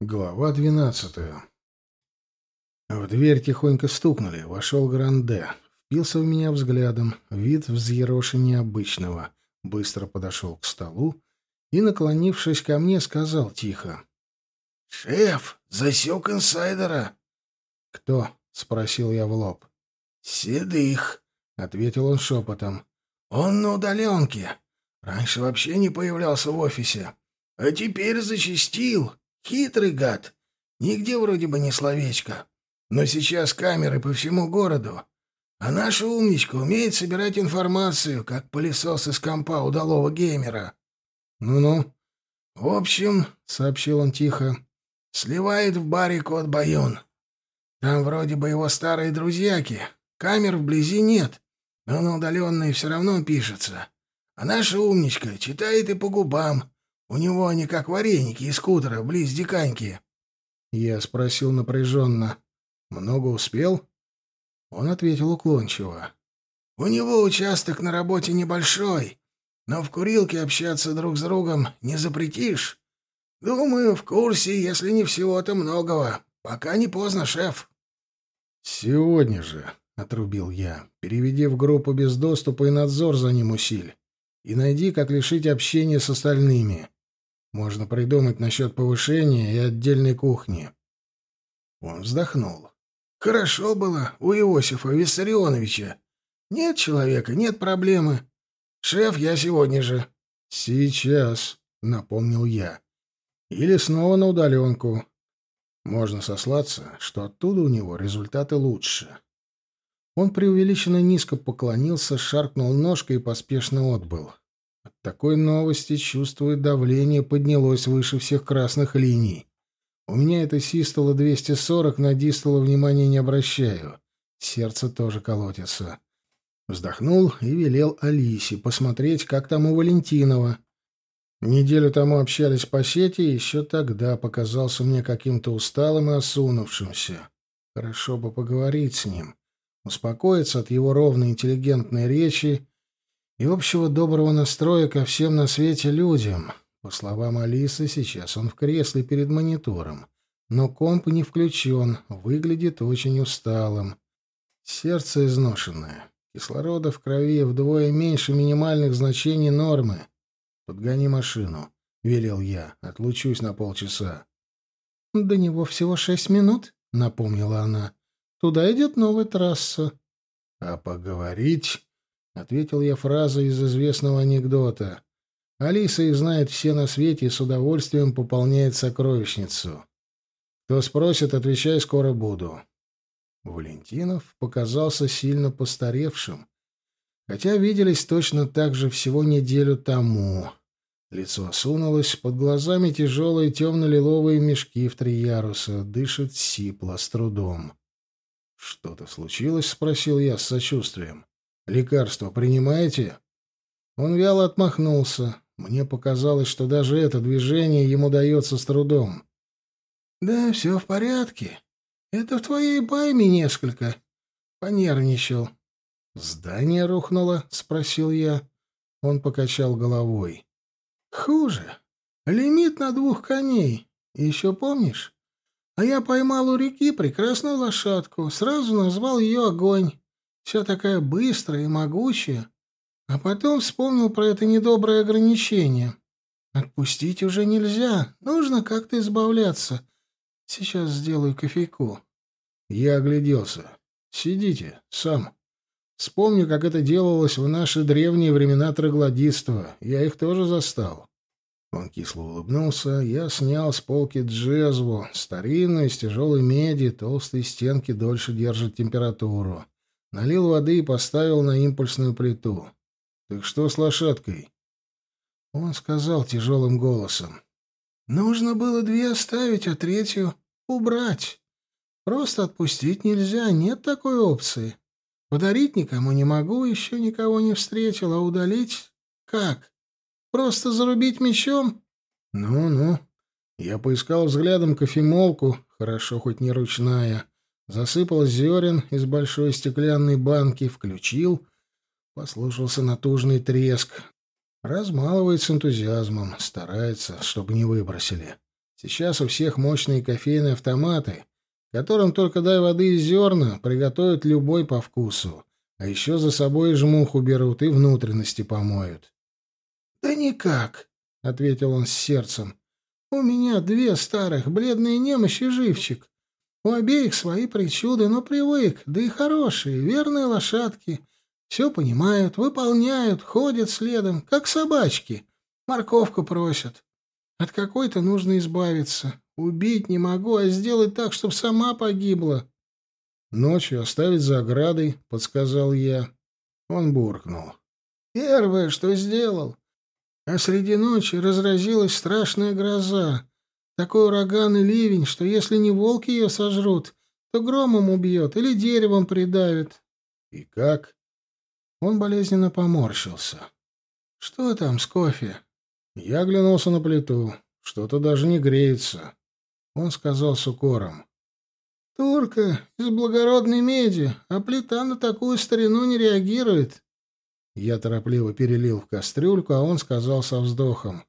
Глава двенадцатая. В дверь тихонько стукнули. Вошел Гранде. Впился в меня взглядом. Вид взъероши необычного. Быстро подошел к столу и, наклонившись ко мне, сказал тихо. — Шеф, засек инсайдера. — Кто? — спросил я в лоб. — Седых, — ответил он шепотом. — Он на удаленке. Раньше вообще не появлялся в офисе. А теперь зачистил. Хитрый гад. Нигде вроде бы не словечко. Но сейчас камеры по всему городу. А наша умничка умеет собирать информацию, как пылесос из компа удалого геймера. Ну-ну. В общем, — сообщил он тихо, — сливает в баре кот Баюн. Там вроде бы его старые друзьяки. Камер вблизи нет, но на удаленные все равно пишется. А наша умничка читает и по губам, у него они как вареники из кутера, близ диканьки. Я спросил напряженно. Много успел? Он ответил уклончиво. У него участок на работе небольшой, но в курилке общаться друг с другом не запретишь. Думаю, в курсе, если не всего-то многого. Пока не поздно, шеф. Сегодня же, — отрубил я, — переведи в группу без доступа и надзор за ним усиль. И найди, как лишить общения с остальными. Можно придумать насчет повышения и отдельной кухни. Он вздохнул. Хорошо было у Иосифа Виссарионовича. Нет человека, нет проблемы. Шеф, я сегодня же. Сейчас, напомнил я. Или снова на удаленку. Можно сослаться, что оттуда у него результаты лучше. Он преувеличенно низко поклонился, шаркнул ножкой и поспешно отбыл. От такой новости, чувствует давление поднялось выше всех красных линий. У меня это систола 240, на дистола внимания не обращаю. Сердце тоже колотится. Вздохнул и велел Алисе посмотреть, как там у Валентинова. Неделю тому общались по сети, и еще тогда показался мне каким-то усталым и осунувшимся. Хорошо бы поговорить с ним, успокоиться от его ровной интеллигентной речи и общего доброго настроя ко всем на свете людям. По словам Алисы, сейчас он в кресле перед монитором, но комп не включен, выглядит очень усталым. Сердце изношенное, кислорода в крови вдвое меньше минимальных значений нормы. «Подгони машину», — велел я, — «отлучусь на полчаса». «До него всего шесть минут», — напомнила она. «Туда идет новая трасса». «А поговорить...» ответил я фразой из известного анекдота. Алиса их знает все на свете и с удовольствием пополняет сокровищницу. Кто спросит, отвечай, скоро буду. Валентинов показался сильно постаревшим, хотя виделись точно так же всего неделю тому. Лицо осунулось, под глазами тяжелые темно-лиловые мешки в три яруса, дышит сипло, с трудом. «Что-то случилось?» — спросил я с сочувствием. Лекарство принимаете?» Он вяло отмахнулся. Мне показалось, что даже это движение ему дается с трудом. «Да, все в порядке. Это в твоей байме несколько». Понервничал. «Здание рухнуло?» — спросил я. Он покачал головой. «Хуже. Лимит на двух коней. Еще помнишь? А я поймал у реки прекрасную лошадку, сразу назвал ее Огонь вся такая быстрая и могучая, а потом вспомнил про это недоброе ограничение. Отпустить уже нельзя, нужно как-то избавляться. Сейчас сделаю кофейку. Я огляделся. Сидите, сам. Вспомню, как это делалось в наши древние времена троглодитства. Я их тоже застал. Он кисло улыбнулся. Я снял с полки джезву, старинную, из тяжелой меди, толстые стенки дольше держат температуру. Налил воды и поставил на импульсную плиту. «Так что с лошадкой?» Он сказал тяжелым голосом. «Нужно было две оставить, а третью убрать. Просто отпустить нельзя, нет такой опции. Подарить никому не могу, еще никого не встретил, а удалить? Как? Просто зарубить мечом?» «Ну-ну». Я поискал взглядом кофемолку, хорошо хоть не ручная, засыпал зерен из большой стеклянной банки, включил, послушался натужный треск. Размалывает с энтузиазмом, старается, чтобы не выбросили. Сейчас у всех мощные кофейные автоматы, которым только дай воды и зерна, приготовят любой по вкусу. А еще за собой жмуху берут и внутренности помоют. — Да никак, — ответил он с сердцем. — У меня две старых, бледные немощи живчик. У обеих свои причуды, но привык, да и хорошие, верные лошадки. Все понимают, выполняют, ходят следом, как собачки. Морковку просят. От какой-то нужно избавиться. Убить не могу, а сделать так, чтобы сама погибла. Ночью оставить за оградой, — подсказал я. Он буркнул. Первое, что сделал. А среди ночи разразилась страшная гроза. Такой ураган и ливень, что если не волки ее сожрут, то громом убьет или деревом придавит. И как? Он болезненно поморщился. Что там с кофе? Я оглянулся на плиту. Что-то даже не греется. Он сказал с укором. «Турка из благородной меди, а плита на такую старину не реагирует». Я торопливо перелил в кастрюльку, а он сказал со вздохом.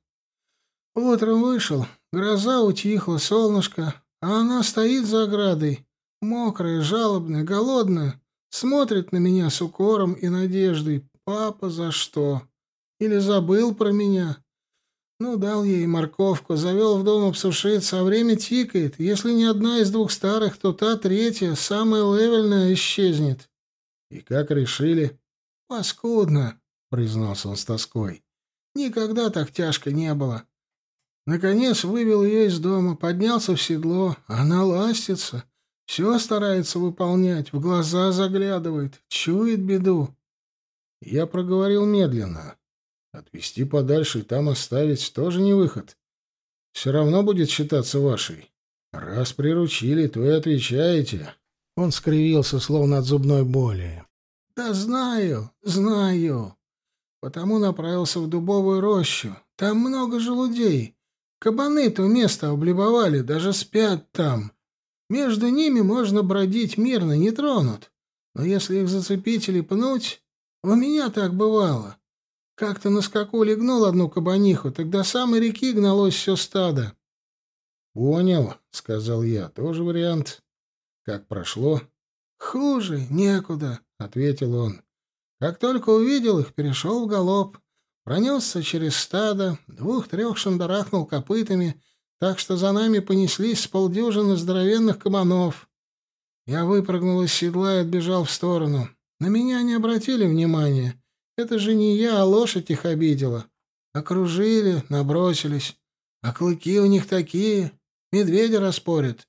«Утром вышел, гроза утихла, солнышко, а она стоит за оградой, мокрая, жалобная, голодная, смотрит на меня с укором и надеждой. Папа, за что? Или забыл про меня?» Ну, дал ей морковку, завел в дом обсушиться, а время тикает. Если не одна из двух старых, то та третья, самая левельная, исчезнет. И как решили? Паскудно, признался он с тоской. Никогда так тяжко не было. Наконец вывел ее из дома, поднялся в седло. Она ластится, все старается выполнять, в глаза заглядывает, чует беду. Я проговорил медленно. Отвезти подальше и там оставить тоже не выход. Все равно будет считаться вашей. Раз приручили, то и отвечаете. Он скривился, словно от зубной боли. Да знаю, знаю. Потому направился в дубовую рощу. Там много желудей. Кабаны то место облюбовали, даже спят там. Между ними можно бродить мирно, не тронут. Но если их зацепить или пнуть, у меня так бывало. Как-то на скаку легнул одну кабаниху, тогда самой реки гналось все стадо. — Понял, — сказал я, — тоже вариант. Как прошло? — Хуже некуда, — ответил он. Как только увидел их, перешел в галоп, пронесся через стадо, двух-трех шандарахнул копытами, так что за нами понеслись с полдюжины здоровенных кабанов. Я выпрыгнул из седла и отбежал в сторону. На меня не обратили внимания. Это же не я, а лошадь их обидела. Окружили, набросились. А клыки у них такие, медведя распорят.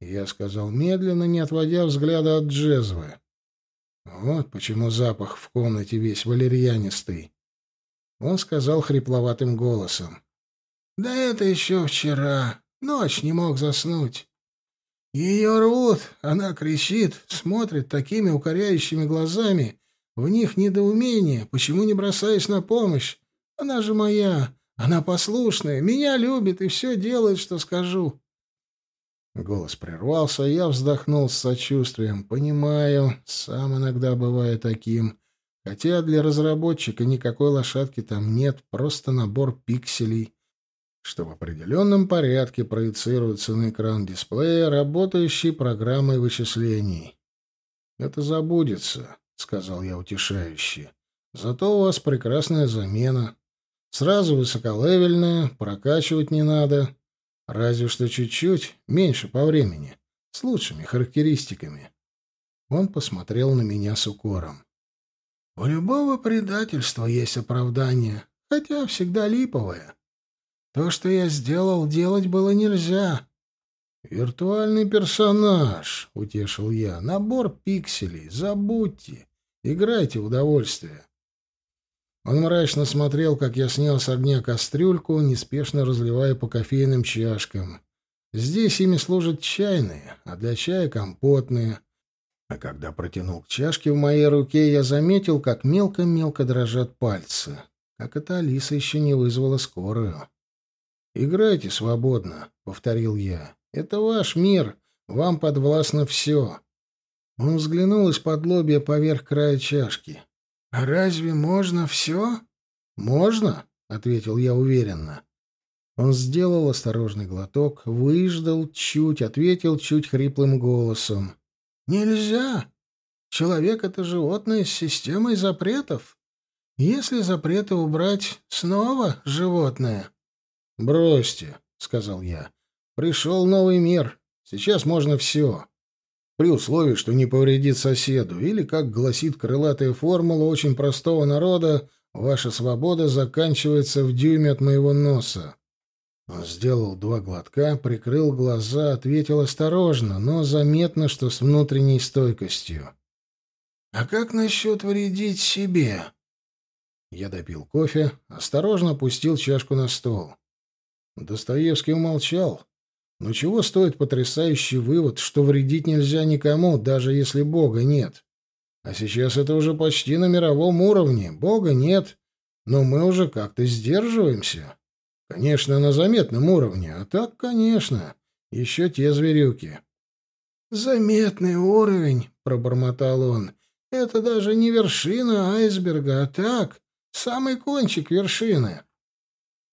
Я сказал медленно, не отводя взгляда от джезвы. Вот почему запах в комнате весь валерьянистый. Он сказал хрипловатым голосом. «Да это еще вчера. Ночь не мог заснуть. Ее рвут, она кричит, смотрит такими укоряющими глазами, в них недоумение, почему не бросаюсь на помощь? Она же моя, она послушная, меня любит и все делает, что скажу. Голос прервался, я вздохнул с сочувствием. Понимаю, сам иногда бываю таким. Хотя для разработчика никакой лошадки там нет, просто набор пикселей, что в определенном порядке проецируется на экран дисплея, работающей программой вычислений. Это забудется сказал я утешающе. Зато у вас прекрасная замена. Сразу высоколевельная, прокачивать не надо. Разве что чуть-чуть, меньше по времени, с лучшими характеристиками. Он посмотрел на меня с укором. У любого предательства есть оправдание, хотя всегда липовое. То, что я сделал, делать было нельзя. «Виртуальный персонаж», — утешил я, — «набор пикселей, забудьте. Играйте в удовольствие. Он мрачно смотрел, как я снял с огня кастрюльку, неспешно разливая по кофейным чашкам. Здесь ими служат чайные, а для чая компотные. А когда протянул к чашке в моей руке, я заметил, как мелко-мелко дрожат пальцы. Как эта Алиса еще не вызвала скорую. «Играйте свободно», — повторил я. «Это ваш мир, вам подвластно все. Он взглянул из-под лобья поверх края чашки. «А разве можно все?» «Можно», — ответил я уверенно. Он сделал осторожный глоток, выждал чуть, ответил чуть хриплым голосом. «Нельзя! Человек — это животное с системой запретов. Если запреты убрать, снова животное». «Бросьте», — сказал я. «Пришел новый мир. Сейчас можно все. При условии, что не повредит соседу. Или, как гласит крылатая формула очень простого народа, ваша свобода заканчивается в дюйме от моего носа». Он сделал два глотка, прикрыл глаза, ответил осторожно, но заметно, что с внутренней стойкостью. «А как насчет вредить себе?» Я допил кофе, осторожно опустил чашку на стол. Достоевский умолчал. Но чего стоит потрясающий вывод, что вредить нельзя никому, даже если Бога нет? А сейчас это уже почти на мировом уровне. Бога нет, но мы уже как-то сдерживаемся. Конечно, на заметном уровне, а так, конечно, еще те зверюки. «Заметный уровень», — пробормотал он, — «это даже не вершина айсберга, а так, самый кончик вершины».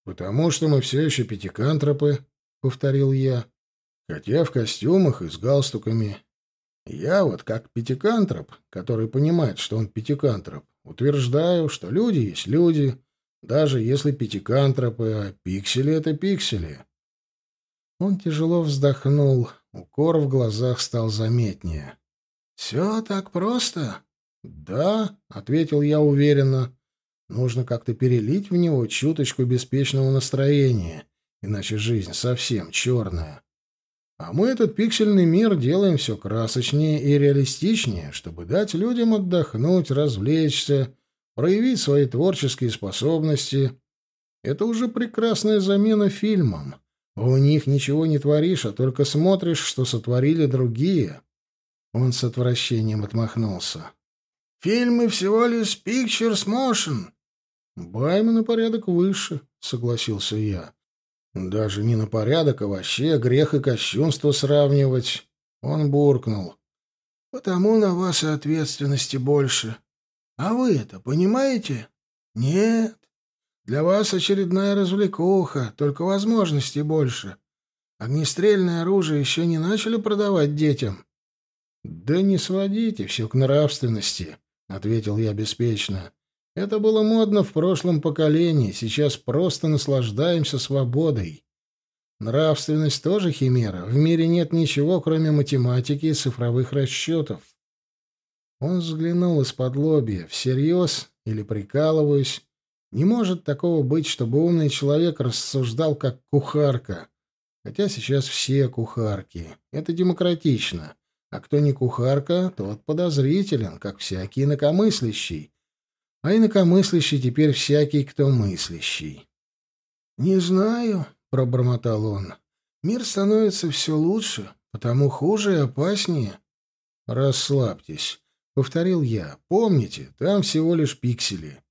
«Потому что мы все еще пятикантропы», — повторил я, — «хотя в костюмах и с галстуками. Я вот как пятикантроп, который понимает, что он пятикантроп, утверждаю, что люди есть люди, даже если пятикантропы, а пиксели — это пиксели. Он тяжело вздохнул, укор в глазах стал заметнее. «Все так просто?» «Да», — ответил я уверенно. «Нужно как-то перелить в него чуточку беспечного настроения, иначе жизнь совсем черная. А мы этот пиксельный мир делаем все красочнее и реалистичнее, чтобы дать людям отдохнуть, развлечься, проявить свои творческие способности. Это уже прекрасная замена фильмам. В них ничего не творишь, а только смотришь, что сотворили другие. Он с отвращением отмахнулся. «Фильмы всего лишь Pictures Motion». «Байма на порядок выше», — согласился я. «Даже не на порядок, а вообще грех и кощунство сравнивать». Он буркнул. «Потому на вас и ответственности больше. А вы это понимаете? Нет. Для вас очередная развлекуха, только возможностей больше. Огнестрельное оружие еще не начали продавать детям. Да не сводите все к нравственности, ответил я беспечно. Это было модно в прошлом поколении, сейчас просто наслаждаемся свободой. Нравственность тоже химера. В мире нет ничего, кроме математики и цифровых расчетов. Он взглянул из-под лобья. Всерьез или прикалываюсь? Не может такого быть, чтобы умный человек рассуждал как кухарка. Хотя сейчас все кухарки. Это демократично. А кто не кухарка, тот подозрителен, как всякий инакомыслящий. А инакомыслящий теперь всякий, кто мыслящий. «Не знаю», — пробормотал он. «Мир становится все лучше, потому хуже и опаснее». «Расслабьтесь. Повторил я. Помните, там всего лишь пиксели.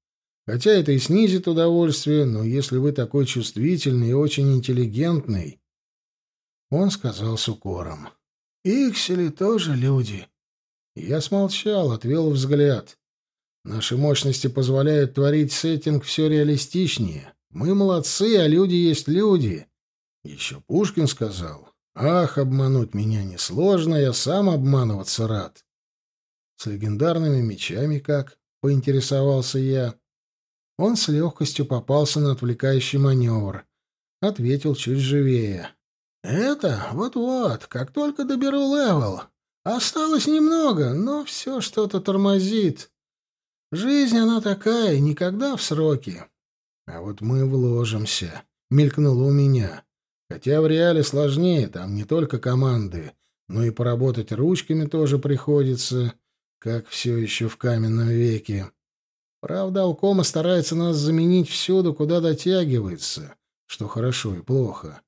Хотя это и снизит удовольствие, но если вы такой чувствительный и очень интеллигентный... Он сказал с укором. «Пиксели тоже люди». Я смолчал, отвел взгляд. Наши мощности позволяют творить сеттинг все реалистичнее. Мы молодцы, а люди есть люди. Еще Пушкин сказал. Ах, обмануть меня несложно, я сам обманываться рад. С легендарными мечами как? Поинтересовался я. Он с легкостью попался на отвлекающий маневр. Ответил чуть живее. «Это вот-вот, как только доберу level. Осталось немного, но все что-то тормозит. Жизнь она такая, никогда в сроки. А вот мы вложимся», — мелькнуло у меня. «Хотя в реале сложнее, там не только команды, но и поработать ручками тоже приходится как все еще в каменном веке. Правда, Алкома старается нас заменить всюду, куда дотягивается, что хорошо и плохо.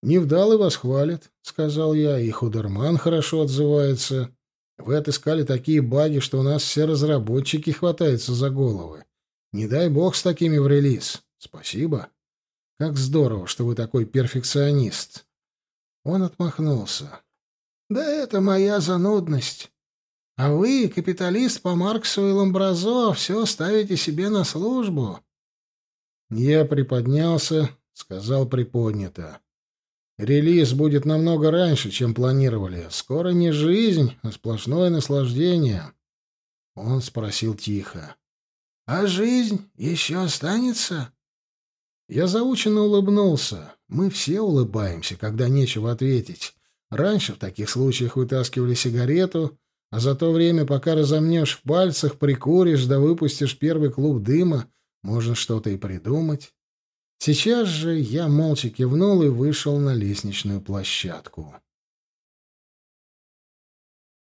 «Невдалы вас хвалят», — сказал я, — «и Худерман хорошо отзывается. Вы отыскали такие баги, что у нас все разработчики хватаются за головы. Не дай бог с такими в релиз. Спасибо. Как здорово, что вы такой перфекционист». Он отмахнулся. «Да это моя занудность. А вы, капиталист по Марксу и Ламбразо, все ставите себе на службу. Я приподнялся, сказал приподнято. Релиз будет намного раньше, чем планировали. Скоро не жизнь, а сплошное наслаждение. Он спросил тихо. «А жизнь еще останется?» Я заученно улыбнулся. Мы все улыбаемся, когда нечего ответить. Раньше в таких случаях вытаскивали сигарету, а за то время, пока разомнешь в пальцах, прикуришь да выпустишь первый клуб дыма, можно что-то и придумать. Сейчас же я молча кивнул и вышел на лестничную площадку.